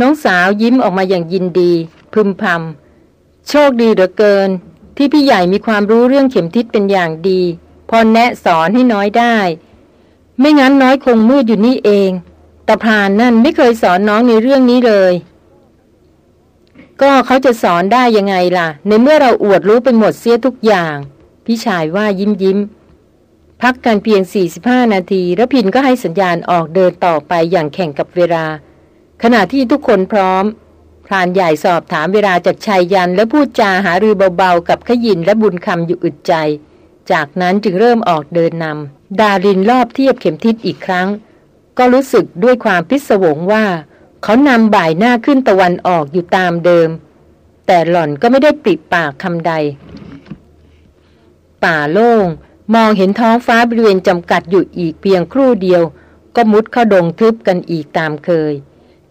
น้องสาวยิ้มออกมาอย่างยินดี พึมพำโชคดีเหลือเกิน ที่พี่ใหญ่มีความรู้เรื่องเข็มทิศเป็นอย่างดี พอแนะสอนให้น้อยได้ ไม่งั้นน้อยคงมืดอยู่นี่เองตาพานนั่นไม่เคยสอนน้องในเรื่องนี้เลย ก็เขาจะสอนได้ยังไงล่ะ ในเมื่อเราอวดรู้ไปหมดเสียทุกอย่าง พี่ชายว่ายิ้มยิ้ม พักกันเพียง 45 นาที แล้วพินก็ให้สัญญาณออกเดินต่อไปอย่างแข่งกับเวลา ขณะที่ทุกคนพร้อม พรานใหญ่สอบถามเวลาจากชายยันและพูดจาหารือเบาๆ กับขยินและบุญคำอยู่อึดใจ จากนั้นจึงเริ่มออกเดินนำดารินรอบเทียบเข็มทิศอีกครั้ง ก็รู้สึกด้วยความพิศวงว่า เขานำบ่ายหน้าขึ้นตะวันออกอยู่ตามเดิม แต่หล่อนก็ไม่ได้ปริปากคำใด ป่าโล่งมองเห็นท้องฟ้าบริเวณจำกัดอยู่อีกเพียงครู่เดียว ก็มุดเข้าดงทึบกันอีกตามเคย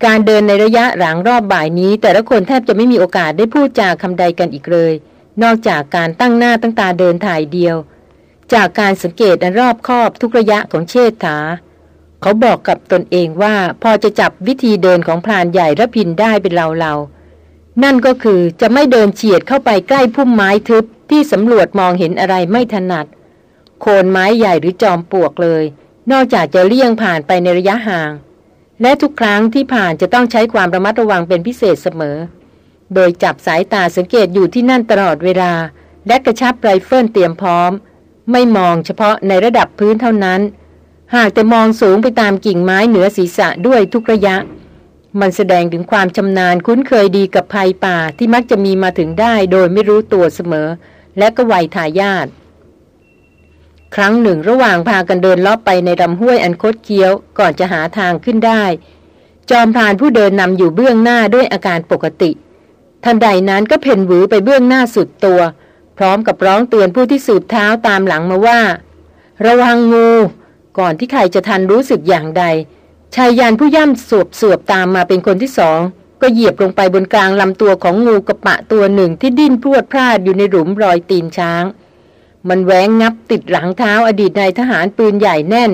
การเดินในระยะหลังรอบบ่ายนี้ แต่ละคนแทบจะไม่มีโอกาสได้พูดจาคำใดกันอีกเลย นอกจากการตั้งหน้าตั้งตาเดินถ่ายเดียว จากการสังเกตอันรอบคอบทุกระยะของเชษฐา เขาบอกกับตนเองว่าพอจะจับวิธีเดินของพรานใหญ่และพินได้เป็นเราๆนั่นก็คือจะไม่เดินเฉียดเข้าไปใกล้พุ่มไม้ทึบที่สำรวจมองเห็นอะไรไม่ถนัด โคนไม้ใหญ่หรือจอมปลวกเลย นอกจากจะเลี่ยงผ่านไปในระยะห่าง และทุกครั้งที่ผ่านจะต้องใช้ความระมัดระวังเป็นพิเศษเสมอ โดยจับสายตาสังเกตอยู่ที่นั่นตลอดเวลา และกระชับไรเฟิลเตรียมพร้อม ไม่มองเฉพาะในระดับพื้นเท่านั้น หากแต่มองสูงไปตามกิ่งไม้เหนือศีรษะด้วยทุกระยะ มันแสดงถึงความชำนาญคุ้นเคยดีกับภัยป่าที่มักจะมีมาถึงได้โดยไม่รู้ตัวเสมอ และก็ไวทายาท ครั้งหนึ่งระหว่างพากันเดินลอบไปในลำห้วยอันคดเคี้ยวก่อนจะหาทางขึ้นได้ จอมพรานผู้เดินนำอยู่เบื้องหน้าด้วยอาการปกติ ทันใดนั้นก็เพ่นหวือไปเบื้องหน้าสุดตัว พร้อมกับร้องเตือนผู้ที่สูบเท้าตามหลังมาว่า ระวังงู ก่อนที่ใครจะทันรู้สึกอย่างใดชายยานผู้ย่ำสวบสวบตามมาเป็นคนที่สองก็เหยียบลงไปบนกลางลำตัวของงูกระปะตัวหนึ่งที่ดิ้นพรวดพลาดอยู่ในหลุมรอยตีนช้าง มันแหวงงับติดหลังเท้าอดีตนายทหารปืนใหญ่แน่น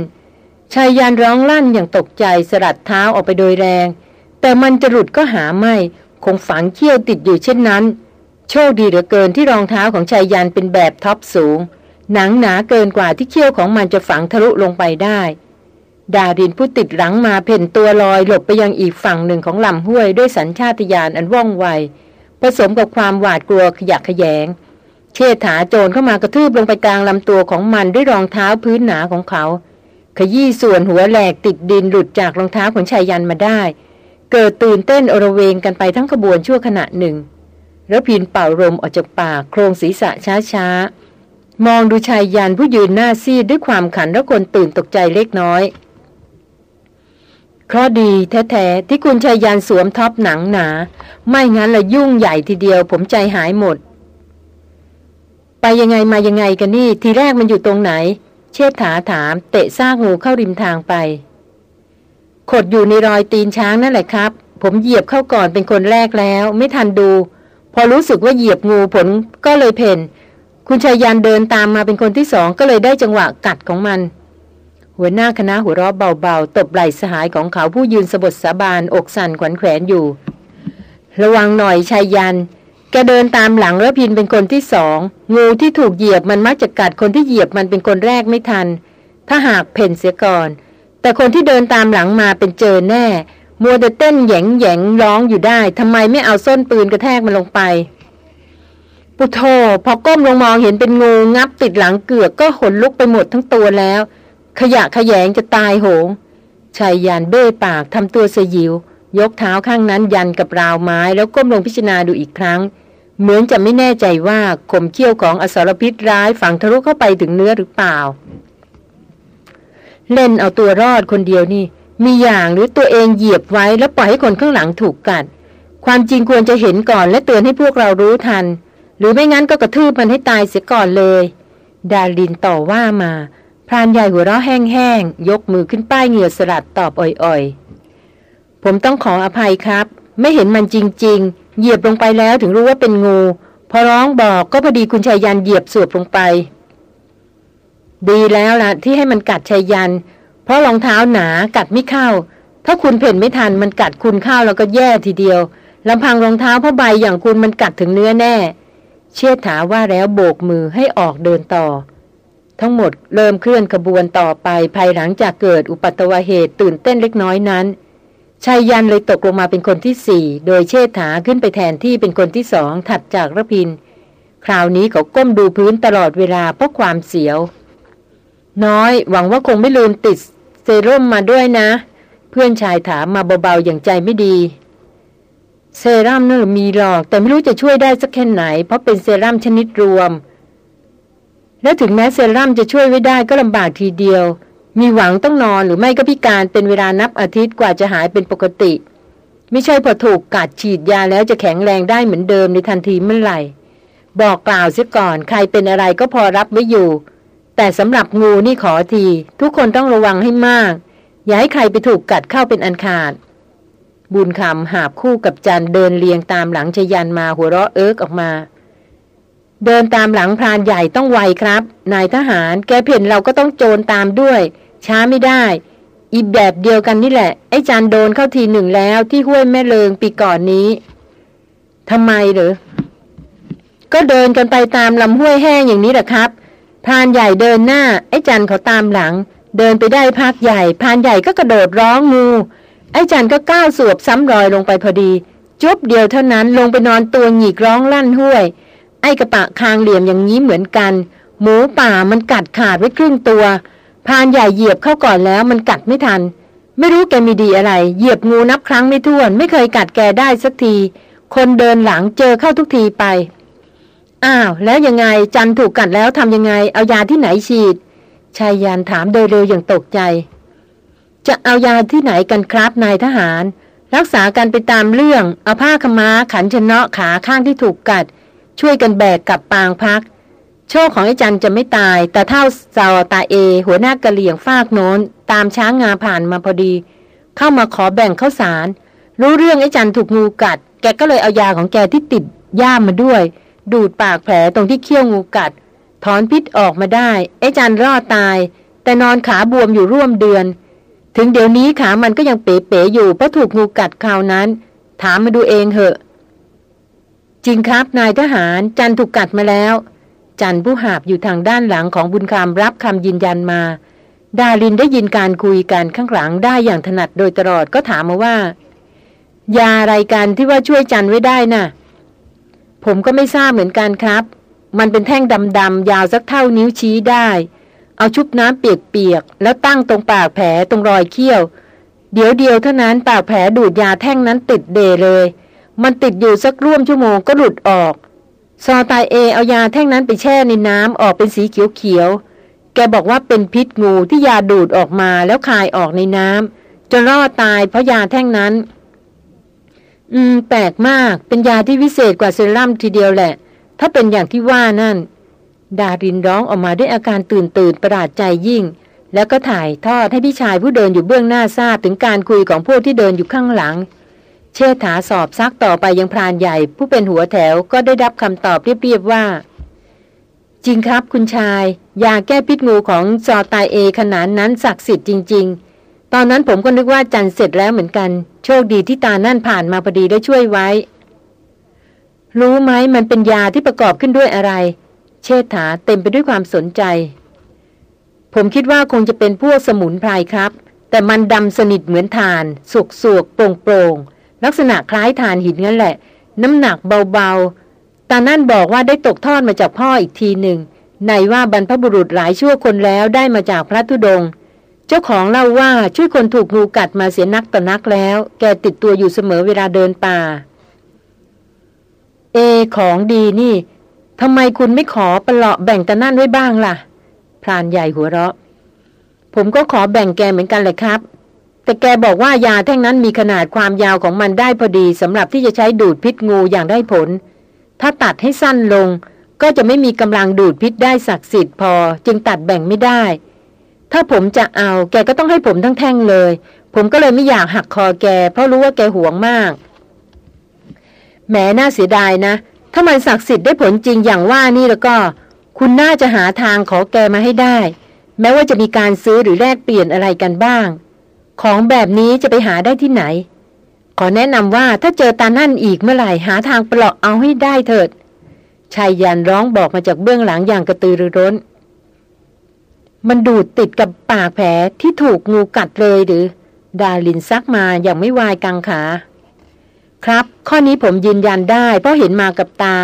ชายยานร้องลั่นอย่างตกใจสลัดเท้าออกไปโดยแรง แต่มันจะหลุดก็หาไม่ คงฝังเขี้ยวติดอยู่เช่นนั้น โชคดีเหลือเกินที่รองเท้าของชายยานเป็นแบบท็อปสูง หนังหนาเกินกว่าที่เขี้ยวของมันจะฝังทะลุลงไปได้ ดารินผู้ติดหลังมาเพ่นตัวลอยหลบไปยังอีกฝั่งหนึ่งของลำห้วยด้วยสัญชาตญาณอันว่องไว ผสมกับความหวาดกลัวขยักขยง เชษฐาโจรเข้ามากระทืบลงไปกลางลำตัวของมันด้วยรองเท้าพื้นหนาของเขา ขยี้ส่วนหัวแหลกติดดินหลุดจากรองเท้าของชายยันมาได้ เกิดตื่นเต้นอระเวงกันไปทั้งขบวนชั่วขณะหนึ่งแล้วพินเป่าลมออกจากปากโครงศีรษะช้าๆ มองดูชายยันผู้ยืนหน้าซีดด้วยความขันและคนตื่นตกใจเล็กน้อยเคราะดีแท้ๆที่คุณชายยันสวมท็อปหนังหนา ไม่งั้นละยุ่งใหญ่ทีเดียวผมใจหายหมด ไปยังไงมายังไงกันนี่ ทีแรกมันอยู่ตรงไหน เชษฐาถาม เตะซากงูเข้าริมทางไป ขดอยู่ในรอยตีนช้างนั่นแหละครับ ผมเหยียบเข้าก่อนเป็นคนแรกแล้ว ไม่ทันดู พอรู้สึกว่าเหยียบงูผลก็เลยเพ่นคุณชายยันเดินตามมาเป็นคนที่สองก็เลยได้จังหวะกัดของมัน หัวหน้าคณะหัวเราะเบาๆ ตบไหล่สหายของเขาผู้ยืนสบดสาบานอกสั่นขวัญแขวนอยู่ ระวังหน่อยชายยัน แกเดินตามหลังแล้วพินเป็นคนที่สอง งูที่ถูกเหยียบมันมักจะกัดคนที่เหยียบมันเป็นคนแรกไม่ทัน ถ้าหากเพ่นเสียก่อน แต่คนที่เดินตามหลังมาเป็นเจอแน่ มัวแต่เต้นแยงแยงร้องอยู่ได้ทำไมไม่เอาส้นปืนกระแทกมันลงไป ปุโธพอก้มลงมองเห็นเป็นงูงับติดหลังเกือกก็ขนลุกไปหมดทั้งตัวแล้ว ขยะขยงจะตายโหงชายยานเบ้ปากทำตัวสยิว ยกเท้าข้างนั้นยันกับราวไม้แล้วก้มลงพิจารณาดูอีกครั้ง เหมือนจะไม่แน่ใจว่าคมเขี้ยวของอสรพิษร้ายฝังทะลุเข้าไปถึงเนื้อหรือเปล่า เล่นเอาตัวรอดคนเดียวนี่ มีอย่างหรือตัวเองเหยียบไว้แล้วปล่อยให้คนข้างหลังถูกกัด ความจริงควรจะเห็นก่อนและเตือนให้พวกเรารู้ทัน หรือไม่งั้นก็กระทืบมันให้ตายเสียก่อนเลย ดาลินต่อว่ามาพรานใหญ่หัวเราะแห้งๆยกมือขึ้นป้ายเหงื่อสลัดตอบอ่อยๆ ผมต้องขออภัยครับ ไม่เห็นมันจริง ๆ เหยียบลงไปแล้วถึงรู้ว่าเป็นงู พอร้องบอกก็พอดีคุณชายยันเหยียบสวบลงไป ดีแล้วล่ะ ที่ให้มันกัดชายยัน เพราะรองเท้าหนากัดไม่เข้า ถ้าคุณเพ่นไม่ทันมันกัดคุณเข้าแล้วก็แย่ทีเดียวลำพังรองเท้าผ้าใบอย่างคุณมันกัดถึงเนื้อแน่ เชี่ยถาว่าแล้วโบกมือให้ออกเดินต่อ ทั้งหมดเริ่มเคลื่อนขบวนต่อไปภายหลังจากเกิดอุปัตวเหตุตื่นเต้นเล็กน้อยนั้น ชายยันเลยตกลงมาเป็นคนที่สี่ โดยเชษฐาขึ้นไปแทนที่เป็นคนที่สองถัดจากระพิน คราวนี้เขาก้มดูพื้นตลอดเวลาเพราะความเสียว น้อยหวังว่าคงไม่ลืมติดเซรั่มมาด้วยนะ เพื่อนชายถามมาเบาๆอย่างใจไม่ดี เซรั่มนั่นมีหรอก แต่ไม่รู้จะช่วยได้สักแค่ไหน เพราะเป็นเซรั่มชนิดรวม และถึงแม้เซรั่มจะช่วยไว้ได้ก็ลำบากทีเดียว มีหวังต้องนอนหรือไม่ก็พิการเป็นเวลานับอาทิตย์กว่าจะหายเป็นปกติ ไม่ใช่พอถูกกัดฉีดยาแล้วจะแข็งแรงได้เหมือนเดิมในทันทีเมื่อไหร่ บอกกล่าวเสียก่อนใครเป็นอะไรก็พอรับไว้อยู่ แต่สำหรับงูนี่ขอที ทุกคนต้องระวังให้มาก อย่าให้ใครไปถูกกัดเข้าเป็นอันขาด บุญคำหาบคู่กับจันเดินเลียงตามหลังชยันมาหัวเราะเอิกออกมาเดินตามหลังพรานใหญ่ต้องไวครับ นายทหาร แกเพ่นเราก็ต้องโจรตามด้วย ช้าไม่ได้ อีแบบเดียวกันนี่แหละ ไอ้จันโดนเข้าทีหนึ่งแล้วที่ห้วยแม่เลิงปีก่อนนี้ทำไมเหรอก็เดินกันไปตามลำห้วยแห้งอย่างนี้แหละครับพานใหญ่เดินหน้า ไอ้จันเขาตามหลัง เดินไปได้พักใหญ่พานใหญ่ก็กระโดดร้องงู ไอ้จันก็ก้าวสวบซ้ำรอยลงไปพอดี จุบเดียวเท่านั้นลงไปนอนตัวหงีกร้องลั่นห้วย ไอ้กระปะคางเหลี่ยมอย่างนี้เหมือนกัน หมูป่ามันกัดขาดไว้ครึ่งตัว พานใหญ่เหยียบเข้าก่อนแล้วมันกัดไม่ทัน ไม่รู้แกมีดีอะไร เหยียบงูนับครั้งไม่ถ้วน ไม่เคยกัดแกได้สักที คนเดินหลังเจอเข้าทุกทีไป อ้าว แล้วยังไงจันถูกกัดแล้วทำยังไง เอายาที่ไหนฉีดชายยานถามโดยเร็วอย่างตกใจ จะเอายาที่ไหนกันครับนายทหาร รักษากันไปตามเรื่อง เอาผ้าขม้าขันชนะขาข้างที่ถูกกัด ช่วยกันแบกกับปางพัก โชคของไอ้จันจะไม่ตาย แต่เท่าซาตาเอ หัวหน้ากะเหลี่ยงฟากโน้น ตามช้างงาผ่านมาพอดี เข้ามาขอแบ่งข้าวสาร รู้เรื่องไอ้จันถูกงูกัด แกก็เลยเอายาของแกที่ติดย่ามมาด้วย ดูดปากแผลตรงที่เขี้ยวงูกัด ถอนพิษออกมาได้ ไอ้จันรอดตาย แต่นอนขาบวมอยู่ร่วมเดือน ถึงเดี๋ยวนี้ขามันก็ยังเป๋ๆอยู่เพราะถูกงูกัดคราวนั้น ถามมาดูเองเหอะ จริงครับนายทหารจันถูกกัดมาแล้ว จันผู้หาบอยู่ทางด้านหลังของบุญคำรับคำยืนยันมา ดารินได้ยินการคุยกันข้างหลังได้อย่างถนัดโดยตลอดก็ถามมาว่า ยาอะไรกันที่ว่าช่วยจันไว้ได้นะ่ะ ผมก็ไม่ทราบเหมือนกันครับ มันเป็นแท่งดำๆยาวสักเท่านิ้วชี้ได้ เอาชุบน้ำเปียกๆแล้วตั้งตรงปากแผลตรงรอยเขี้ยว เดี๋ยวเดียวเท่านั้นปากแผลดูดยาแท่งนั้นติดเดเลย มันติดอยู่สักร่วมชั่วโมงก็หลุดออก ซอตายเอเอายาแท่งนั้นไปแช่ในน้ำออกเป็นสีเขียวๆ แกบอกว่าเป็นพิษงูที่ยาดูดออกมาแล้วคายออกในน้ำจนรอดตายเพราะยาแท่งนั้น อืม แปลกมากเป็นยาที่วิเศษกว่าเซรั่มทีเดียวแหละ ถ้าเป็นอย่างที่ว่านั่น ดารินร้องออกมาด้วยอาการตื่นตื่นประหลาดใจยิ่ง แล้วก็ถ่ายทอดให้พี่ชายผู้เดินอยู่เบื้องหน้าทราบถึงการคุยของพวกที่เดินอยู่ข้างหลัง เชษฐาสอบซักต่อไปยังพรานใหญ่ ผู้เป็นหัวแถวก็ได้รับคำตอบเรียบๆว่า จริงครับคุณชาย ยาแก้พิษงูของจอตายเอขนาดนั้นศักดิ์สิทธิ์จริง ๆ ตอนนั้นผมก็นึกว่าจันเสร็จแล้วเหมือนกัน โชคดีที่ตานั่นผ่านมาพอดีได้ช่วยไว้ รู้ไหมมันเป็นยาที่ประกอบขึ้นด้วยอะไร เชษฐาเต็มไปด้วยความสนใจ ผมคิดว่าคงจะเป็นพวกสมุนไพรครับ แต่มันดำสนิทเหมือนทาน สุกสวกโปร่งโปร่ง ลักษณะคล้ายฐานหินนั่นแหละ น้ำหนักเบาๆ ตานั่นบอกว่าได้ตกทอดมาจากพ่ออีกทีหนึ่ง ในว่าบรรพบุรุษหลายชั่วคนแล้วได้มาจากพระธุดง เจ้าของเล่าว่าช่วยคนถูกงูกัดมาเสียนักต่อนักแล้ว แกติดตัวอยู่เสมอเวลาเดินป่า เอของดีนี่ทำไมคุณไม่ขอประเลาะแบ่งตานั่นไว้บ้างล่ะ พรานใหญ่หัวเราะ ผมก็ขอแบ่งแกเหมือนกันเลยครับ แต่แกบอกว่ายาแท่งนั้นมีขนาดความยาวของมันได้พอดีสำหรับที่จะใช้ดูดพิษงูอย่างได้ผล ถ้าตัดให้สั้นลง ก็จะไม่มีกำลังดูดพิษได้ศักดิ์สิทธิ์พอ จึงตัดแบ่งไม่ได้ ถ้าผมจะเอาแกก็ต้องให้ผมทั้งแท่งเลย ผมก็เลยไม่อยากหักคอแก เพราะรู้ว่าแกหวงมากแหมน่าเสียดายนะ ถ้ามันศักดิ์สิทธิ์ได้ผลจริงอย่างว่านี่แล้วก็ คุณน่าจะหาทางขอแกมาให้ได้ แม้ว่าจะมีการซื้อหรือแลกเปลี่ยนอะไรกันบ้าง ของแบบนี้จะไปหาได้ที่ไหน ขอแนะนำว่าถ้าเจอตานั่นอีกเมื่อไหร่หาทางปลอกเอาให้ได้เถิดชายยันร้องบอกมาจากเบื้องหลังอย่างกระตือรือร้น มันดูดติดกับปากแผลที่ถูกงูกัดเลยหรือ ดาลินซักมาอย่างไม่วายกังขา ครับ ข้อนี้ผมยืนยันได้เพราะเห็นมากับตา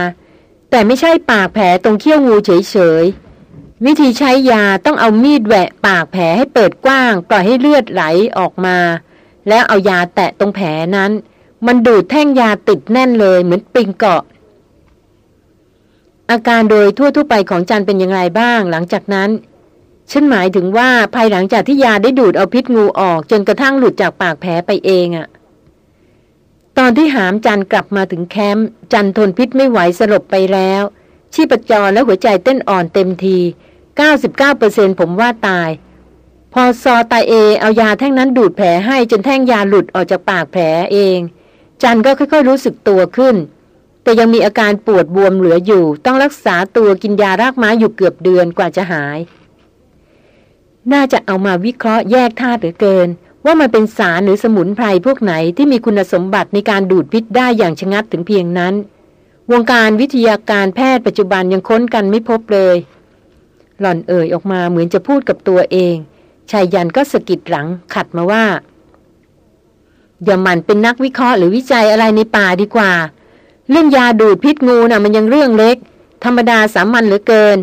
แต่ไม่ใช่ปากแผลตรงเขี้ยวงูเฉย วิธีใช้ยาต้องเอามีดแหวะปากแผลให้เปิดกว้าง ปล่อยให้เลือดไหลออกมา แล้วเอายาแตะตรงแผลนั้น มันดูดแท่งยาติดแน่นเลยเหมือนปิงเกาะ อาการโดยทั่วทั่วไปของจันเป็นอย่างไรบ้างหลังจากนั้น ฉันหมายถึงว่าภายหลังจากที่ยาได้ดูดเอาพิษงูออก จนกระทั่งหลุดจากปากแผลไปเองอะตอนที่หามจันกลับมาถึงแคมป์จันทนพิษไม่ไหวสลบไปแล้ว ชีพจรและหัวใจเต้นอ่อนเต็มที 99%ผมว่าตาย พอซอตาเอ เอายาแท่งนั้นดูดแผลให้จนแท่งยาหลุดออกจากปากแผลเอง จันก็ค่อยๆรู้สึกตัวขึ้น แต่ยังมีอาการปวดบวมเหลืออยู่ ต้องรักษาตัวกินยารากไม้อยู่เกือบเดือนกว่าจะหาย น่าจะเอามาวิเคราะห์แยกธาตุหรือเกิน ว่ามันเป็นสารหรือสมุนไพรพวกไหนที่มีคุณสมบัติในการดูดพิษได้อย่างชะงัดถึงเพียงนั้น วงการวิทยาการแพทย์ปัจจุบันยังค้นกันไม่พบเลย หล่อนเอ่ยออกมาเหมือนจะพูดกับตัวเอง ชายยันก็สะกิดหลังขัดมาว่า อย่ามันเป็นนักวิเคราะห์หรือวิจัยอะไรในป่าดีกว่า เรื่องยาดูดพิษงูนะ่ะมันยังเรื่องเล็ก ธรรมดาสามัญเหลือเกิน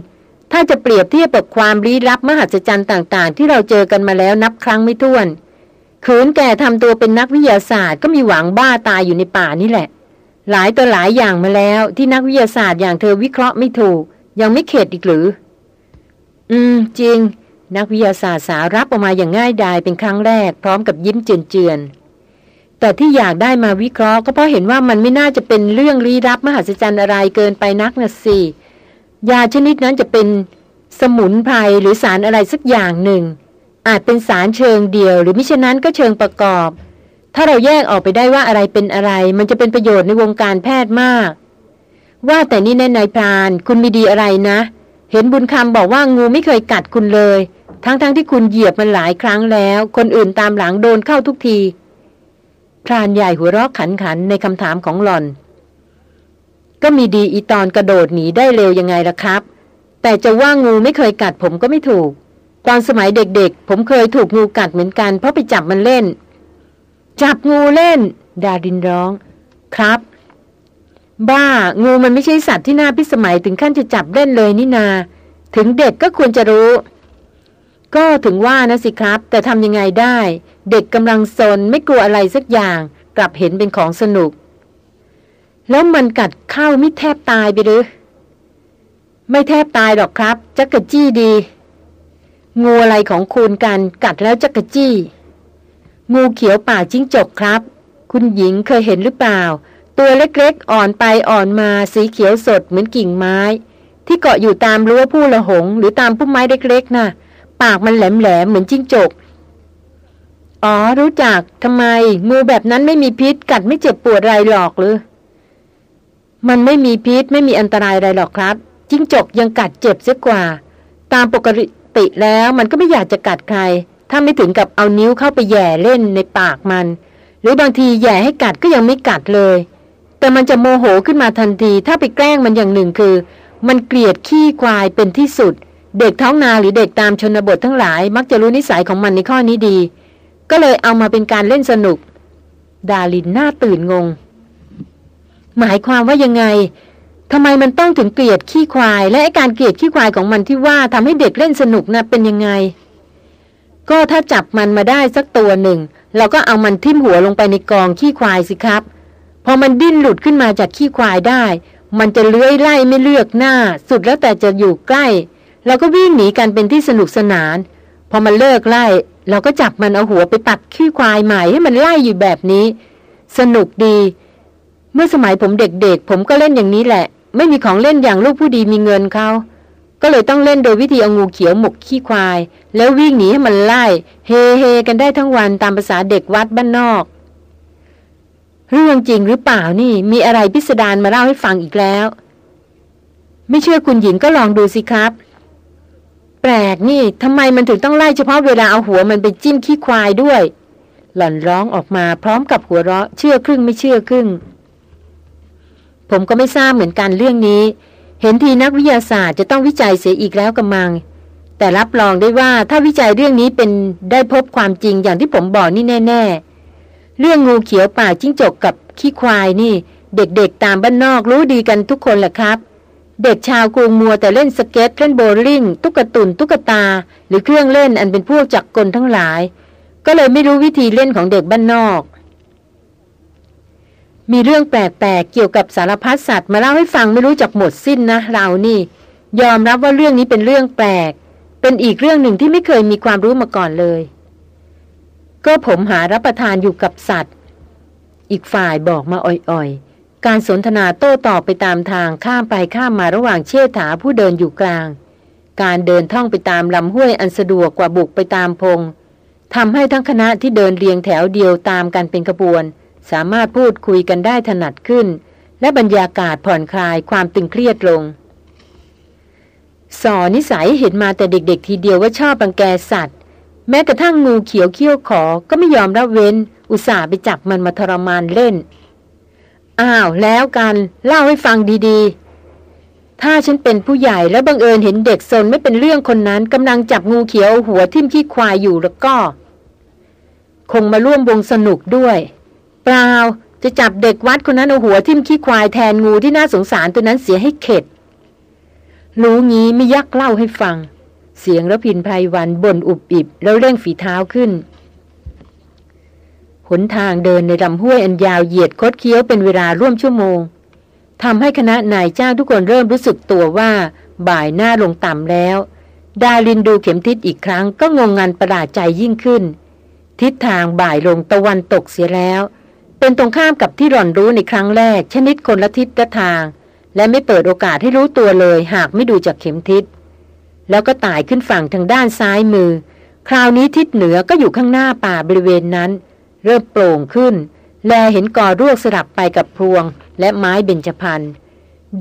ถ้าจะเปรียบเทียบกับความลี้ลับมหัศจรรย์ต่าง ๆ ที่เราเจอกันมาแล้วนับครั้งไม่ถ้วนขืนแก่ทำตัวเป็นนักวิทยาศาสตร์ ก็มีหวังบ้าตายอยู่ในป่านี่แหละ หลายตัวหลายอย่างมาแล้วที่นักวิทยาศาสตร์อย่างเธอวิเคราะห์ไม่ถูก ยังไม่เข็ดอีกหรือ อืม จริง นักวิทยาศาสตร์สารับออกมาอย่างง่ายดายเป็นครั้งแรก พร้อมกับยิ้มเจือนๆแต่ที่อยากได้มาวิเคราะห์ก็เพราะเห็นว่ามันไม่น่าจะเป็นเรื่องลี้ลับมหัศจรรย์อะไรเกินไปนักนะสิยาชนิดนั้นจะเป็นสมุนไพรหรือสารอะไรสักอย่างหนึ่ง อาจเป็นสารเชิงเดียว หรือมิฉะนั้นก็เชิงประกอบ ถ้าเราแยกออกไปได้ว่าอะไรเป็นอะไร มันจะเป็นประโยชน์ในวงการแพทย์มาก ว่าแต่นี่แน่นายพราน คุณมีดีอะไรนะ เห็นบุญคำบอกว่างูไม่เคยกัดคุณเลย ทั้งๆทที่คุณเหยียบมันหลายครั้งแล้ว คนอื่นตามหลังโดนเข้าทุกที พรานใหญ่หัวเราะขันขันในคำถามของหล่อน ก็มีดีอีตอนกระโดดหนีได้เร็วยังไงล่ะครับ แต่จะว่างูไม่เคยกัดผมก็ไม่ถูก ตอนสมัยเด็กๆ ผมเคยถูกงูกัดเหมือนกัน เพราะไปจับมันเล่น จับงูเล่น ดาดินร้อง ครับ บ้า งูมันไม่ใช่สัตว์ที่น่าพิสมัยถึงขั้นจะจับเล่นเลยนี่นา ถึงเด็กก็ควรจะรู้ ก็ถึงว่านะสิครับ แต่ทำยังไงได้ เด็กกำลังซนไม่กลัวอะไรสักอย่าง กลับเห็นเป็นของสนุก แล้วมันกัดเข้ามิแทบตายไปหรือ ไม่แทบตายหรอกครับ จักกะจี้ดี งูอะไรของคุณกันกัดแล้วจักกะจี้ งูเขียวป่าจิ้งจกครับ คุณหญิงเคยเห็นหรือเปล่า ตัวเล็กๆ อ่อนไปอ่อนมาสีเขียวสดเหมือนกิ่งไม้ ที่เกาะอยู่ตามรั้วผู้ละหง หรือตามพุ่มไม้เล็กๆนะ่ะ ปากมันแหลมๆเหมือนจิ้งจก อ๋อ รู้จักทำไม งูแบบนั้นไม่มีพิษ กัดไม่เจ็บปวดอะไรหรอกหรือ มันไม่มีพิษไม่มีอันตรายอะไรหรอกครับ จิ้งจกยังกัดเจ็บเสียกว่า ตามปกติแล้วมันก็ไม่อยากจะกัดใคร ถ้าไม่ถึงกับเอานิ้วเข้าไปแย่เล่นในปากมัน หรือบางทีแย่ให้กัดก็ยังไม่กัดเลย แต่มันจะโมโหขึ้นมาทันที ถ้าไปแกล้งมันอย่างหนึ่งคือ มันเกลียดขี้ควายเป็นที่สุด เด็กท้องนาหรือเด็กตามชนบททั้งหลาย มักจะรู้นิสัยของมันในข้อนี้ดี ก็เลยเอามาเป็นการเล่นสนุก ดาลินหน้าตื่นงง หมายความว่ายังไงทำไมมันต้องถึงเกลียดขี้ควาย และไอการเกลียดขี้ควายของมันที่ว่าทำให้เด็กเล่นสนุกนะ่ะเป็นยังไง ก็ถ้าจับมันมาได้สักตัวหนึ่ง เราก็เอามันทิ่มหัวลงไปในกองขี้ควายสิครับ อมันดิ้นหลุดขึ้นมาจากขี้ควายได้ มันจะเลื้อยไล่ไม่เลือกหน้า สุดแล้วแต่จะอยู่ใกล้ เราก็วิ่งหนีกันเป็นที่สนุกสนาน พอมันเลิกไล่ เราก็จับมันเอาหัวไปตัดขี้ควายใหม่ให้มันไล่อยู่แบบนี้ สนุกดี เมื่อสมัยผมเด็กๆ ผมก็เล่นอย่างนี้แหละ ไม่มีของเล่นอย่างลูกผู้ดีมีเงินเขาก็เลยต้องเล่นโดยวิธีเอางูเขียวหมกขี้ควาย แล้ววิ่งหนีให้มันไล่ เฮเฮกันได้ทั้งวันตามภาษาเด็กวัดบ้านนอก เรื่องจริงหรือเปล่านี่มีอะไรพิสดารมาเล่าให้ฟังอีกแล้ว ไม่เชื่อคุณหญิงก็ลองดูสิครับ แปลกนี่ทำไมมันถึงต้องไล่เฉพาะเวลาเอาหัวมันไปจิ้มขี้ควายด้วย หล่อนร้องออกมาพร้อมกับหัวเราะเชื่อครึ่งไม่เชื่อครึ่ง ผมก็ไม่ทราบเหมือนกันเรื่องนี้ เห็นทีนักวิทยาศาสตร์จะต้องวิจัยเสียอีกแล้วกำมัง แต่รับรองได้ว่าถ้าวิจัยเรื่องนี้เป็นได้พบความจริงอย่างที่ผมบอกนี่แน่ ๆ เรื่องงูเขียวป่าจิ้งจกกับขี้ควายนี่ เด็กๆตามบ้านนอกรู้ดีกันทุกคนแหละครับ เด็กชาวกรุงมัวแต่เล่นสเก็ตเล่นโบลิ่ง ตุ๊กตุนตุ๊กตา หรือเครื่องเล่นอันเป็นพวกจักรกลทั้งหลาย ก็เลยไม่รู้วิธีเล่นของเด็กบ้านนอก มีเรื่องแปลกๆเกี่ยวกับสารพัดสัตว์มาเล่าให้ฟังไม่รู้จักหมดสิ้นนะเรานี่ ยอมรับว่าเรื่องนี้เป็นเรื่องแปลก เป็นอีกเรื่องหนึ่งที่ไม่เคยมีความรู้มาก่อนเลย ก็ผมหารับประทานอยู่กับสัตว์ อีกฝ่ายบอกมาอ่อยๆ การสนทนาโต้ตอบไปตามทางข้ามไปข้ามมาระหว่างเชษฐาผู้เดินอยู่กลาง การเดินท่องไปตามลำห้วยอันสะดวกกว่าบุกไปตามพงทำให้ทั้งคณะที่เดินเรียงแถวเดียวตามกันเป็นขบวน สามารถพูดคุยกันได้ถนัดขึ้น และบรรยากาศผ่อนคลายความตึงเครียดลงสอนิสัยเห็นมาแต่เด็กๆทีเดียวว่าชอบบังแกสัตว์ แม้กระทั่งงูเขียวเขี้ยวขอก็ไม่ยอมรับเว้น อุตส่าห์ไปจับมันมาทรมานเล่น อ้าวแล้วกันเล่าให้ฟังดีๆ ถ้าฉันเป็นผู้ใหญ่แล้วบังเอิญเห็นเด็กซนไม่เป็นเรื่องคนนั้นกำลังจับงูเขียวหัวทิ่มขี้ควายอยู่แล้วก็ คงมาร่วมวงสนุกด้วย เปล่าจะจับเด็กวัดคนนั้นเอาหัวทิ่มขี้ควายแทนงูที่น่าสงสารตัวนั้นเสียให้เข็ดรู้งี้ไม่ยักเล่าให้ฟัง เสียงระพินไพรวันบ่นอุบอิบแล้วเร่งฝีเท้าขึ้น หนทางเดินในลำห้วยอันยาวเหยียดคดเคี้ยวเป็นเวลาร่วมชั่วโมงทำให้คณะนายจ้างทุกคนเริ่มรู้สึกตัวว่าบ่ายหน้าลงต่ำแล้ว ดารินดูเข็มทิศอีกครั้งก็งงงันประหลาดใจยิ่งขึ้น ทิศทางบ่ายลงตะวันตกเสียแล้ว เป็นตรงข้ามกับที่หล่อนรู้ในครั้งแรก ชนิดคนละทิศละทาง และไม่เปิดโอกาสให้รู้ตัวเลยหากไม่ดูจากเข็มทิศ แล้วก็ตายขึ้นฝั่งทางด้านซ้ายมือ คราวนี้ทิศเหนือก็อยู่ข้างหน้าป่าบริเวณนั้น เริ่มโปร่งขึ้น แลเห็นกอรวกสลับไปกับพวง และไม้เบญจพรรณ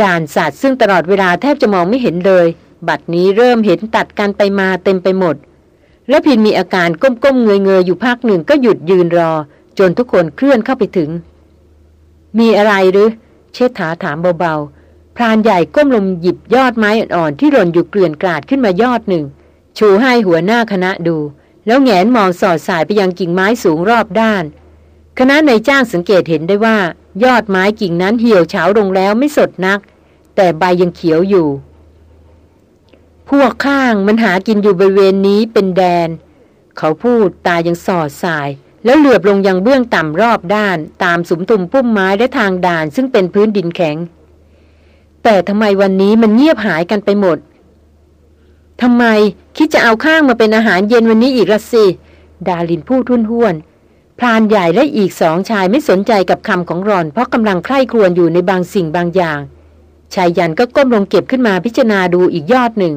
ด่านสัตว์ซึ่งตลอดเวลาแทบจะมองไม่เห็นเลย บัดนี้เริ่มเห็นตัดกันไปมาเต็มไปหมด และพินมีอาการก้มๆเงยๆอยู่พักหนึ่งก็หยุดยืนรอ จนทุกคนเคลื่อนเข้าไปถึง มีอะไรหรือ เชษฐาถามเบาๆ พรานใหญ่ก้มลงหยิบยอดไม้อ่อนๆที่หล่นอยู่เกลื่อนกลาดขึ้นมายอดหนึ่ง ชูให้หัวหน้าคณะดู แล้วแงนมองสอดสายไปยังกิ่งไม้สูงรอบด้าน คณะในจ้างสังเกตเห็นได้ว่า ยอดไม้กิ่งนั้นเหี่ยวเฉาลงแล้วไม่สดนัก แต่ใบยังเขียวอยู่ พวกข้างมันหากินอยู่บริเวณนี้เป็นแดน เขาพูดตายังสอดสายแล้วเหลือบลงยังเบื้องต่ำรอบด้าน ตามสุมตุ่มพุ่มไม้และทางด่านซึ่งเป็นพื้นดินแข็ง แต่ทำไมวันนี้มันเงียบหายกันไปหมดทำไมคิดจะเอาข้างมาเป็นอาหารเย็นวันนี้อีกละสิ ดาลินพูดทุ่นห้วนพรานใหญ่และอีกสองชายไม่สนใจกับคำของรอน เพราะกำลังใคร่ครวญอยู่ในบางสิ่งบางอย่าง ชายยันก็ก้มลงเก็บขึ้นมาพิจารณาดูอีกยอดหนึ่ง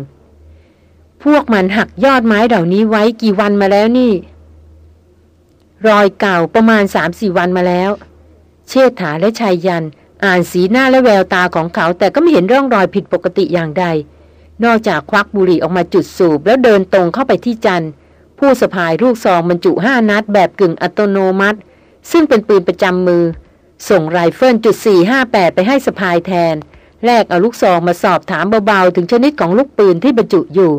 พวกมันหักยอดไม้เหล่านี้ไว้กี่วันมาแล้วนี่ รอยเก่าประมาณสามสี่วันมาแล้ว เชษฐาและชายยัน อ่านสีหน้าและแววตาของเขา แต่ก็ไม่เห็นร่องรอยผิดปกติอย่างใด นอกจากควักบุหรี่ออกมาจุดสูบ แล้วเดินตรงเข้าไปที่จันผู้สะพายลูกซองบรรจุห้านัดแบบกึ่งอัตโนมัติ ซึ่งเป็นปืนประจำมือ ส่งไรเฟิลจุด458 ไปให้สะพายแทน แลกเอาลูกซองมาสอบถามเบาๆ ถึงชนิดของลูกปืนที่บรรจุอยู่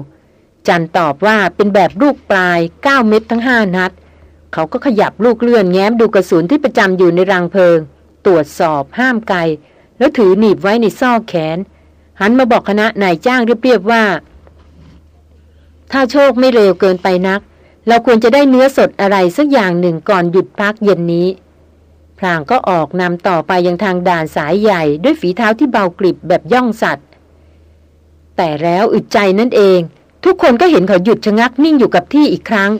จันตอบว่าเป็นแบบลูกปลาย 9 เม็ดทั้ง 5 นัด เขาก็ขยับลูกเลื่อนแง้มดูกระสุนที่ประจำอยู่ในรังเพลิง ตรวจสอบห้ามไกล แล้วถือหนีบไว้ในซอกแขน หันมาบอกคณะนายจ้างเรียบๆว่า ถ้าโชคไม่เร็วเกินไปนัก เราควรจะได้เนื้อสดอะไรสักอย่างหนึ่งก่อนหยุดพักเย็นนี้พรางก็ออกนำต่อไปยังทางด่านสายใหญ่ด้วยฝีเท้าที่เบากริบแบบย่องสัตว์ แต่แล้วอึดใจนั่นเอง ทุกคนก็เห็นเขาหยุดชะงักนิ่งอยู่กับที่อีกครั้ง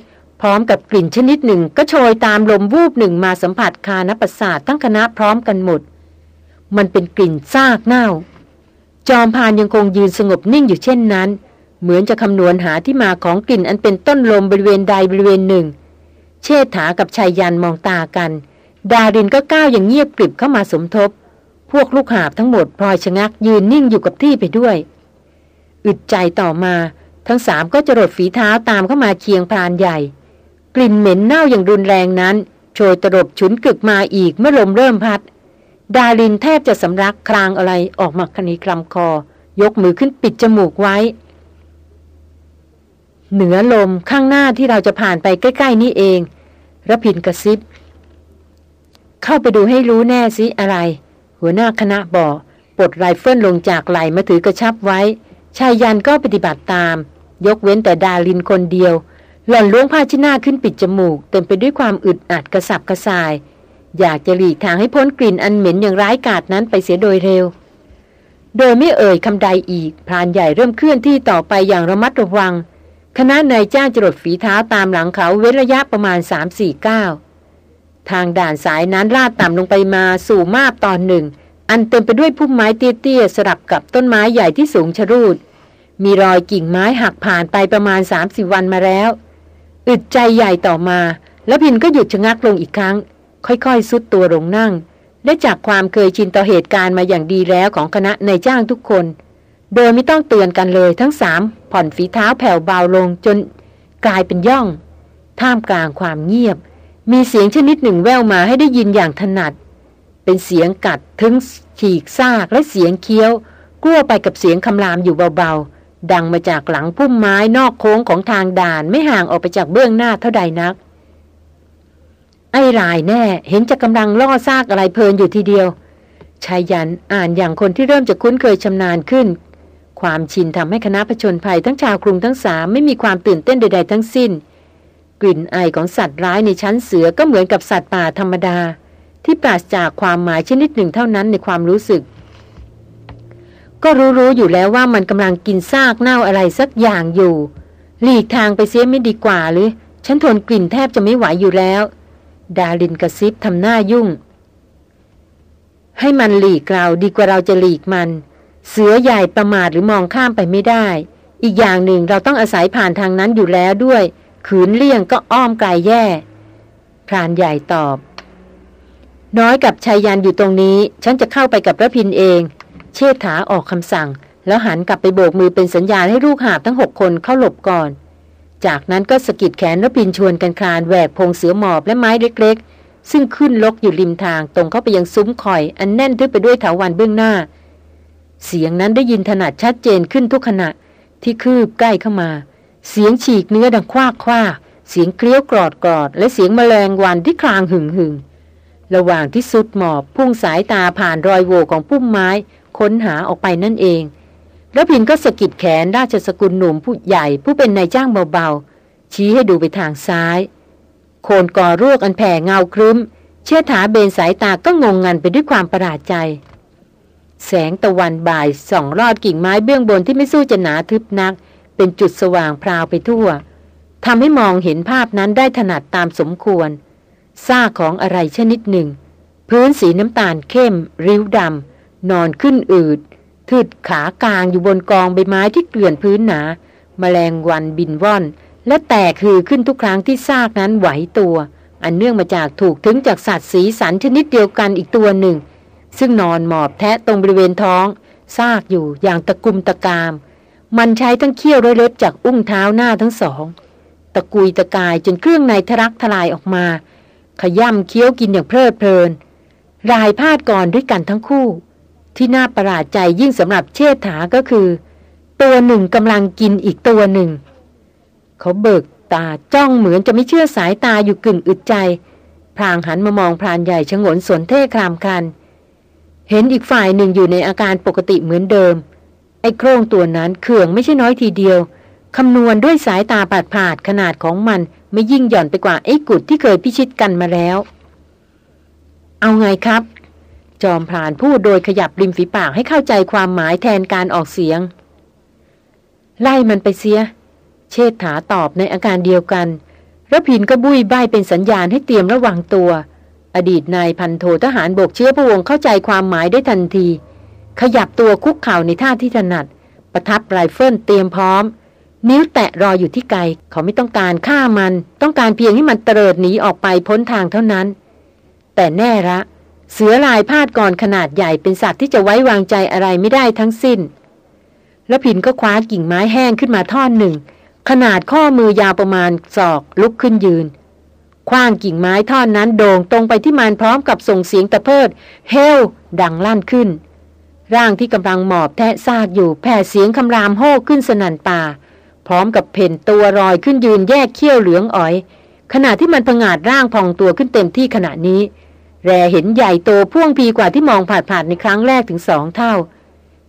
ร้อมกับกลิ่นชนิดหนึ่งก็โชยตามลมวูบหนึ่งมาสัมผัสคานประสาททั้งคณะพร้อมกันหมด มันเป็นกลิ่นซากเน่า จอมพานยังคงยืนสงบนิ่งอยู่เช่นนั้น เหมือนจะคำนวณหาที่มาของกลิ่นอันเป็นต้นลมบริเวณใดบริเวณหนึ่ง เชษฐากับชายยันมองตากัน ดารินก็ก้าวอย่างเงียบกริบเข้ามาสมทบ พวกลูกหาบทั้งหมดพลอยชะงักยืนนิ่งอยู่กับที่ไปด้วย อึดใจต่อมา ทั้งสามก็จะรดฝีเท้าตามเข้ามาเคียงพรานใหญ่ กลิ่นเหม็นเน่าอย่างรุนแรงนั้น โชยตลบฉุนกึกมาอีกเมื่อลมเริ่มพัด ดารินแทบจะสำลักคลางอะไรออกมาคณีคลำคอ ยกมือขึ้นปิดจมูกไว้ เหนือลมข้างหน้าที่เราจะผ่านไปใกล้ ๆ นี่เองรพินทร์กระซิบ เข้าไปดูให้รู้แน่สิอะไร หัวหน้าคณะบอกปลดไรเฟิลลงจากไหล่มาถือกระชับไว้ไชยยันต์ก็ปฏิบัติตาม ยกเว้นแต่ดารินคนเดียว หล่อนล้วงผ้าชิ้นหน้าขึ้นปิดจมูก เต็มไปด้วยความอึดอัดกระสับกระส่าย อยากจะหลีกทางให้พ้นกลิ่นอันเหม็นอย่างร้ายกาจนั้นไปเสียโดยเร็ว โดยไม่เอ่ยคำใดอีกพรานใหญ่เริ่มเคลื่อนที่ต่อไปอย่างระมัดระวัง คณะนายจ้างจรดฝีเท้าตามหลังเขาเว้นระยะประมาณ 3-4ก้าวทางด่านสายนั้นลาดต่ำลงไปมาสู่มาบตอนหนึ่ง อันเต็มไปด้วยพุ่มไม้เตี้ยๆสลับกับต้นไม้ใหญ่ที่สูงชะรูด มีรอยกิ่งไม้หักผ่านไปประมาณสามสิบวันมาแล้ว อึดใจใหญ่ต่อมา แล้วพินก็หยุดชะงักลงอีกครั้ง ค่อยๆสุดตัวลงนั่ง และจากความเคยชินต่อเหตุการณ์มาอย่างดีแล้วของคณะนายจ้างทุกคน โดยไม่ต้องเตือนกันเลยทั้งสามผ่อนฝีเท้าแผ่วเบาลงจนกลายเป็นย่อง ท่ามกลางความเงียบ มีเสียงชนิดหนึ่งแววมาให้ได้ยินอย่างถนัด เป็นเสียงกัดถึงฉีกซากและเสียงเคี้ยวกลัวไปกับเสียงคำรามอยู่เบาๆ ดังมาจากหลังพุ่มไม้นอกโค้งของทางด่านไม่ห่างออกไปจากเบื้องหน้าเท่าใดนัก ไอ้ลายแน่ เห็นจะกำลังล่อซากอะไรเพลินอยู่ทีเดียวชายยันอ่านอย่างคนที่เริ่มจะคุ้นเคยชำนาญขึ้น ความชินทำให้คณะผชนภัยทั้งชาวกรุงทั้งสามไม่มีความตื่นเต้นใด ๆ ทั้งสิ้น กลิ่นไอของสัตว์ร้ายในชั้นเสือก็เหมือนกับสัตว์ป่าธรรมดา ที่ปราศจากความหมายชนิดหนึ่งเท่านั้นในความรู้สึก ก็รู้ๆอยู่แล้วว่ามันกำลังกินซากเน่าอะไรสักอย่างอยู่ หลีกทางไปเสียไม่ดีกว่าหรือ ฉันทนกลิ่นแทบจะไม่ไหวอยู่แล้ว ดาลินกระซิบทำหน้ายุ่ง ให้มันหลีกเราดีกว่าเราจะหลีกมัน เสือใหญ่ประมาทหรือมองข้ามไปไม่ได้ อีกอย่างหนึ่งเราต้องอาศัยผ่านทางนั้นอยู่แล้วด้วย ขืนเลี่ยงก็อ้อมไกลแย่พรานใหญ่ตอบ น้อยกับชายยันอยู่ตรงนี้ ฉันจะเข้าไปกับพระพินเอง เชษฐาออกคำสั่ง แล้วหันกลับไปโบกมือเป็นสัญญาณให้ลูกหาบทั้งหกคนเข้าหลบก่อน จากนั้นก็สกิดแขนพระพินชวนกันคลานแหวกพงเสือหมอบและไม้เล็ก ๆ ซึ่งขึ้นลกอยู่ริมทางตรงเข้าไปยังซุ้มคอย อันแน่นทึบไปด้วยเถาวันเบื้องหน้า เสียงนั้นได้ยินถนัดชัดเจนขึ้นทุกขณะที่คืบใกล้เข้ามา เสียงฉีกเนื้อดังคว้าคว้าเสียงเกลียวกรอดกรอด และเสียงแมลงวันที่คลางหึ่งหึงระหว่างที่สุดหมอบ พุ่งสายตาผ่านรอยโหวของพุ่มไม้ ค้นหาออกไปนั่นเองแล้วพินก็สะกิดแขนราชสกุลหนุ่มผู้ใหญ่ผู้เป็นนายจ้างเบาๆ ชี้ให้ดูไปทางซ้าย โคนก่อรวกอันแผ่เงาครึ้ม เชื่อถาเบนสายตาก็งงงันไปด้วยความประหลาดใจ แสงตะวันบ่ายส่องรอดกิ่งไม้เบื้องบนที่ไม่สู้จะหนาทึบนัก เป็นจุดสว่างพราวไปทั่วทำให้มองเห็นภาพนั้นได้ถนัดตามสมควรซากของอะไรชนิดหนึ่ง พื้นสีน้ำตาลเข้ม ริ้วดำ นอนขึ้นอืดทืดขากลางอยู่บนกองใบไม้ที่เกลื่อนพื้นหนาแมลงวันบินว่อน และแตกคือขึ้นทุกครั้งที่ซากนั้นไหวตัว อันเนื่องมาจากถูกถึงจากสัตว์สีสันชนิดเดียวกันอีกตัวหนึ่ง ซึ่งนอนหมอบแทะตรงบริเวณท้องซากอยู่อย่างตะกุมตะกาม มันใช้ทั้งเขี้ยวและเล็บจากอุ้งเท้าหน้าทั้งสองตะกุยตะกายจนเครื่องในทะลักทลายออกมา ขย่ำเคี้ยวกินอย่างเพลิดเพลิน รายพาดก่อนด้วยกันทั้งคู่ ที่น่าประหลาดใจยิ่งสำหรับเชษฐาก็คือ ตัวหนึ่งกำลังกินอีกตัวหนึ่ง เขาเบิกตาจ้องเหมือนจะไม่เชื่อสายตาอยู่กึ่งอึดใจ พรางหันมามองพรานใหญ่ชงนสนเท่ครามคัน เห็นอีกฝ่ายหนึ่งอยู่ในอาการปกติเหมือนเดิม ไอ้โครงตัวนั้นเขื่องไม่ใช่น้อยทีเดียวคำนวณด้วยสายตาปาดผาดขนาดของมันไม่ยิ่งหย่อนไปกว่าไอ้กุดที่เคยพิชิตกันมาแล้ว เอาไงครับ จอมพรานพูดโดยขยับริมฝีปากให้เข้าใจความหมายแทนการออกเสียง ไล่มันไปเสีย เชษฐาตอบในอาการเดียวกันรพินทร์ก็บุ้ยใบ้เป็นสัญญาณให้เตรียมระวังตัว อดีตนายพันโททหารบกเชื้อพระวงศ์เข้าใจความหมายได้ทันที ขยับตัวคุกเข่าในท่าที่ถนัด ประทับไรเฟิลเตรียมพร้อม นิ้วแตะรออยู่ที่ไก เขาไม่ต้องการฆ่ามัน ต้องการเพียงให้มันเตลิดหนีออกไปพ้นทางเท่านั้น แต่แน่ละ เสือลายพาดกลอนขนาดใหญ่เป็นสัตว์ที่จะไว้วางใจอะไรไม่ได้ทั้งสิ้น แล้วผินก็คว้ากิ่งไม้แห้งขึ้นมาท่อนหนึ่ง ขนาดข้อมือยาวประมาณศอกลุกขึ้นยืนคว้างกิ่งไม้ท่อนนั้นโด่งตรงไปที่มันพร้อมกับส่งเสียงตะเพิดเฮลดังลั่นขึ้น ร่างที่กำลังหมอบแทะซากอยู่แผ่เสียงคำรามโห่ขึ้นสนั่นป่า พร้อมกับเพ่นตัวรอยขึ้นยืนแยกเขี้ยวเหลืองอ๋อย ขณะที่มันผงาดร่างพองตัวขึ้นเต็มที่ขณะนี้ แรเห็นใหญ่โตพ่วงพีกว่าที่มองผ่านผ่านในครั้งแรกถึงสองเท่า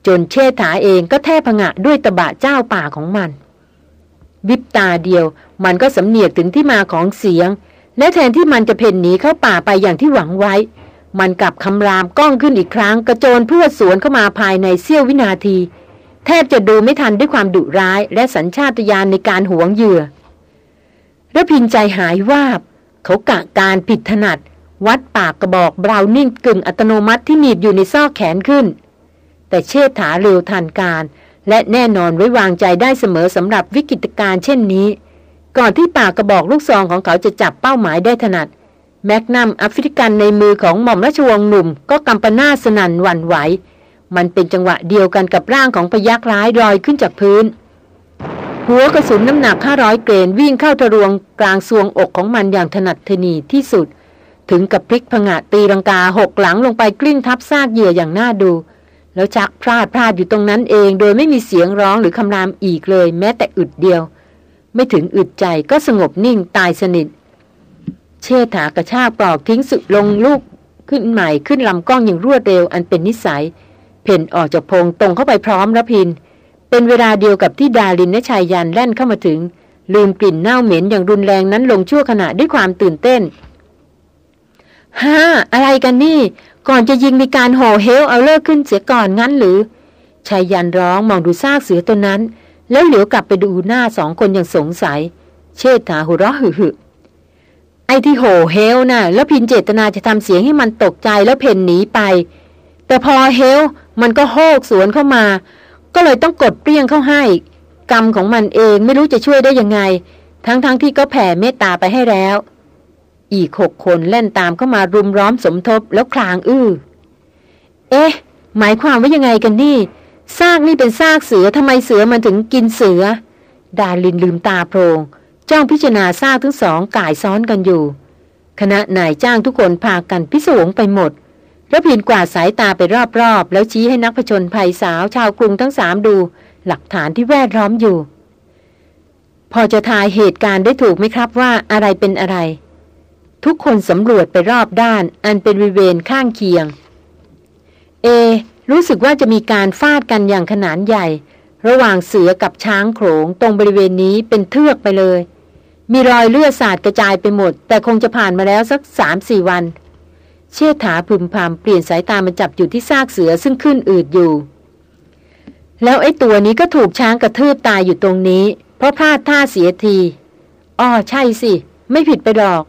จนเชษฐาเองก็แทบผงะด้วยตะบะเจ้าป่าของมัน วิบตาเดียวมันก็สำเนียกถึงที่มาของเสียง และแทนที่มันจะเพ่นหนีเข้าป่าไปอย่างที่หวังไว้ มันกลับคำรามก้องขึ้นอีกครั้ง กระโจนเพื่อสวนเข้ามาภายในเสี้ยววินาที แทบจะดูไม่ทันด้วยความดุร้ายและสัญชาตญาณในการหวงเหยื่อระพินใจหายวาบ เขากะการผิดถนัด วัดปากกระบอกบราวนิ่งกึ่งอัตโนมัติที่หนีบอยู่ในซอกแขนขึ้น แต่เชษฐาเร็วทันการ และแน่นอนไว้วางใจได้เสมอสำหรับวิกฤตการเช่นนี้ ก่อนที่ปากกระบอกลูกซองของเขาจะจับเป้าหมายได้ถนัด แมกนัมแอฟริกันในมือของหม่อมราชวงศ์หนุ่ม ก็กำปนาสนันหวั่นไหว มันเป็นจังหวะเดียวกันกับร่างของพยักร้ายลอยขึ้นจากพื้นหัวกระสุนน้ำหนัก 500 เกรนวิ่งเข้าทะลวงกลางซวงอกของมันอย่างถนัดทนีที่สุด ถึงกับพลิกผงะตีรังกาหกหลังลงไปกลิ้งทับซากเหยื่ออย่างน่าดู แล้วชักพลาดพลาดอยู่ตรงนั้นเอง โดยไม่มีเสียงร้องหรือคำรามอีกเลย แม้แต่อึดเดียว ไม่ถึงอึดใจก็สงบนิ่งตายสนิท เชษฐากระชากปลอกทิ้งสุดลงลูกขึ้นใหม่ขึ้นลำกล้องอย่างรวดเร็วอันเป็นนิสัย เพ่นออกจากพงตรงเข้าไปพร้อมรพิน เป็นเวลาเดียวกับที่ดาลินและชายยันแล่นเข้ามาถึง ลืมกลิ่นเน่าเหม็นอย่างรุนแรงนั้นลงชั่วขณะด้วยความตื่นเต้น ฮ่าอะไรกันนี่ ก่อนจะยิงมีการโห่เฮลเอาเลิกขึ้นเสียก่อนงั้นหรือชายยันร้องมองดูซากเสือตัวนั้น แล้วเหลียวกลับไปดูหน้าสองคนอย่างสงสัย เชิดถาหัวเราะหึหึไอ้ที่โหเฮลนะ่ะ แล้วพินเจตนาจะทำเสียงให้มันตกใจแล้วเพ่นหนีไป แต่พอเฮลมันก็โฮกสวนเข้ามา ก็เลยต้องกดเปรี้ยงเข้าให้ กรรมของมันเองไม่รู้จะช่วยได้ยังไง ทั้งๆทที่ก็แผ่เมตตาไปให้แล้ว อีกหกคนเล่นตามเข้ามารุมร้อมสมทบแล้วคลางอื้อ เอ๊ะ หมายความว่ายังไงกันนี่ ซากนี่เป็นซากเสือทำไมเสือมันถึงกินเสือ ดาลินลืมตาโพรง จ้องพิจารณาซากทั้งสองก่ายซ้อนกันอยู่ คณะนายจ้างทุกคนพากันพิศวงไปหมดระพินกวาดสายตาไปรอบๆ แล้วชี้ให้นักผจญภัยสาวชาวกรุงทั้งสามดู หลักฐานที่แวดล้อมอยู่ พอจะทายเหตุการณ์ได้ถูกไหมครับว่าอะไรเป็นอะไร ทุกคนสำรวจไปรอบด้าน อันเป็นบริเวณข้างเคียง เอ รู้สึกว่าจะมีการฟาดกันอย่างขนาดใหญ่ ระหว่างเสือกับช้างโขงตรงบริเวณนี้เป็นเทือกไปเลย มีรอยเลือดสาดกระจายไปหมด แต่คงจะผ่านมาแล้วสักสามสี่วัน เชี่ยถาพึมพำเปลี่ยนสายตามาจับอยู่ที่ซากเสือซึ่งขึ้นอืดอยู่ แล้วไอ้ตัวนี้ก็ถูกช้างกระทืบตายอยู่ตรงนี้ เพราะพลาดท่าเสียทีอ๋อใช่สิ ไม่ผิดไปหรอก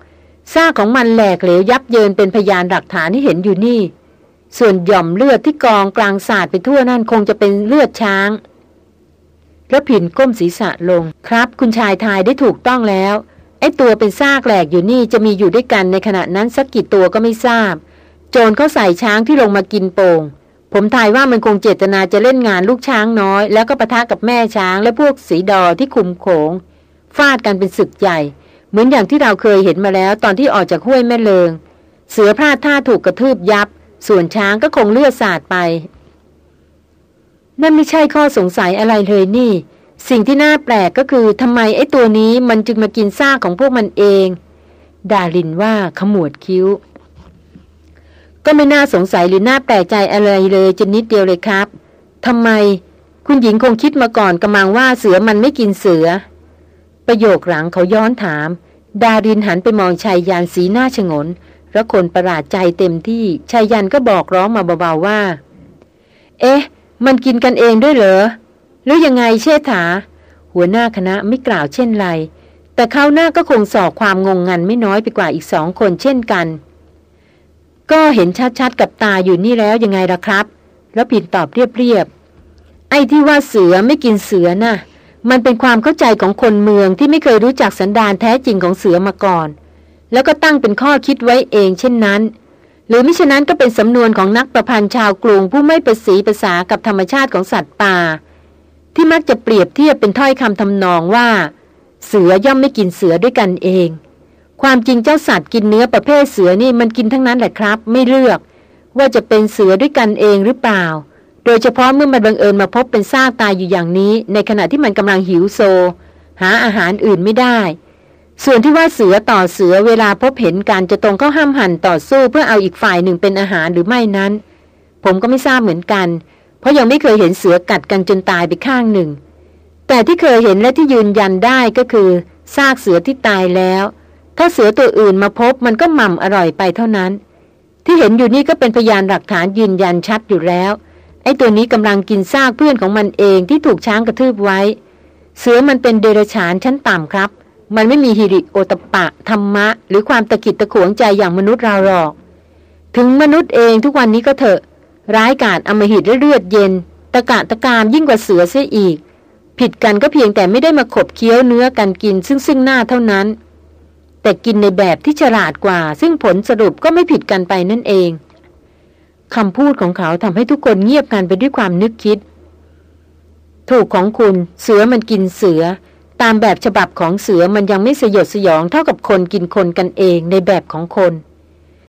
ซากของมันแหลกเหลวยับเยินเป็นพยานหลักฐานที่เห็นอยู่นี่ ส่วนหย่อมเลือดที่กองกลางศาสาดไปทั่วนั่นคงจะเป็นเลือดช้างพระผินก้มศีรษะลงครับ คุณชายทายได้ถูกต้องแล้ว ไอ้ตัวเป็นซากแหลกอยู่นี่จะมีอยู่ด้วยกันในขณะนั้นสักกี่ตัวก็ไม่ทราบ โจรเขาใส่ช้างที่ลงมากินโป่งผมทายว่ามันคงเจตนาจะเล่นงานลูกช้างน้อย แล้วก็ปะทะกับแม่ช้างและพวกสีดอที่คุมโขงฟาดกันเป็นศึกใหญ่ เหมือนอย่างที่เราเคยเห็นมาแล้วตอนที่ออกจากห้วยแม่เลิง เสือพลาดท่าถูกกระทืบยับ ส่วนช้างก็คงเลือดสาดไป นั่นไม่ใช่ข้อสงสัยอะไรเลยนี่ สิ่งที่น่าแปลกก็คือทำไมไอ้ตัวนี้มันจึงมากินซากของพวกมันเอง ดาลินว่าขมวดคิ้ว ก็ไม่น่าสงสัยหรือน่าแปลกใจอะไรเลยจนนิดเดียวเลยครับทำไม คุณหญิงคงคิดมาก่อนกำลังว่าเสือมันไม่กินเสือ ประโยคหลังเขาย้อนถาม ดารินหันไปมองชายยานสีหน้าชงนระคนประหลาดใจเต็มที่ชายยันก็บอกร้องมาเบาๆว่า เอ๊ะ มันกินกันเองด้วยเหรอ หรือยังไงเชษฐา หัวหน้าคณะไม่กล่าวเช่นไร แต่เขาหน้าก็คงสอกความงงงันไม่น้อยไปกว่าอีกสองคนเช่นกัน ก็เห็นชัดๆกับตาอยู่นี่แล้วยังไงล่ะครับ แล้วผินตอบเรียบๆไอ้ที่ว่าเสือไม่กินเสือนะ่ะ มันเป็นความเข้าใจของคนเมืองที่ไม่เคยรู้จักสันดานแท้จริงของเสือมาก่อน แล้วก็ตั้งเป็นข้อคิดไว้เองเช่นนั้น หรือมิฉะนั้นก็เป็นสำนวนของนักประพันธ์ชาวกรุงผู้ไม่ประสีภาษากับธรรมชาติของสัตว์ป่า ที่มักจะเปรียบเทียบเป็นถ้อยคำทำนองว่า เสือย่อมไม่กินเสือด้วยกันเอง ความจริงเจ้าสัตว์กินเนื้อประเภทเสือนี่มันกินทั้งนั้นแหละครับ ไม่เลือก ว่าจะเป็นเสือด้วยกันเองหรือเปล่า โดยเฉพาะเมื่อมันบังเอิญมาพบเป็นซากตายอยู่อย่างนี้ ในขณะที่มันกำลังหิวโซ หาอาหารอื่นไม่ได้ ส่วนที่ว่าเสือต่อเสือเวลาพบเห็นการจะตรงเข้าห้ามหันต่อสู้เพื่อเอาอีกฝ่ายหนึ่งเป็นอาหารหรือไม่นั้น ผมก็ไม่ทราบเหมือนกัน เพราะยังไม่เคยเห็นเสือกัดกันจนตายไปข้างหนึ่ง แต่ที่เคยเห็นและที่ยืนยันได้ก็คือซากเสือที่ตายแล้ว ถ้าเสือตัวอื่นมาพบมันก็หม่ำอร่อยไปเท่านั้น ที่เห็นอยู่นี่ก็เป็นพยานหลักฐานยืนยันชัดอยู่แล้ว ไอ้ตัวนี้กำลังกินซากเพื่อนของมันเองที่ถูกช้างกระทืบไว้ เสือมันเป็นเดรัจฉานชั้นต่ำครับ มันไม่มีฮิริโอตปะธรรมะ หรือความตะกิดตะขวงใจอย่างมนุษย์เราหรอก ถึงมนุษย์เองทุกวันนี้ก็เถอะ ร้ายกาจอมหิตและเลือดเย็น ตะกะตะกามยิ่งกว่าเสือเสียอีก ผิดกันก็เพียงแต่ไม่ได้มาขบเคี้ยวเนื้อกันกินซึ่งซึ่งหน้าเท่านั้น แต่กินในแบบที่ฉลาดกว่า ซึ่งผลสรุปก็ไม่ผิดกันไปนั่นเอง คำพูดของเขาทำให้ทุกคนเงียบกันไปด้วยความนึกคิด ถูกของคุณ เสือมันกินเสือ ตามแบบฉบับของเสือมันยังไม่สยดสยองเท่ากับคนกินคนกันเองในแบบของคน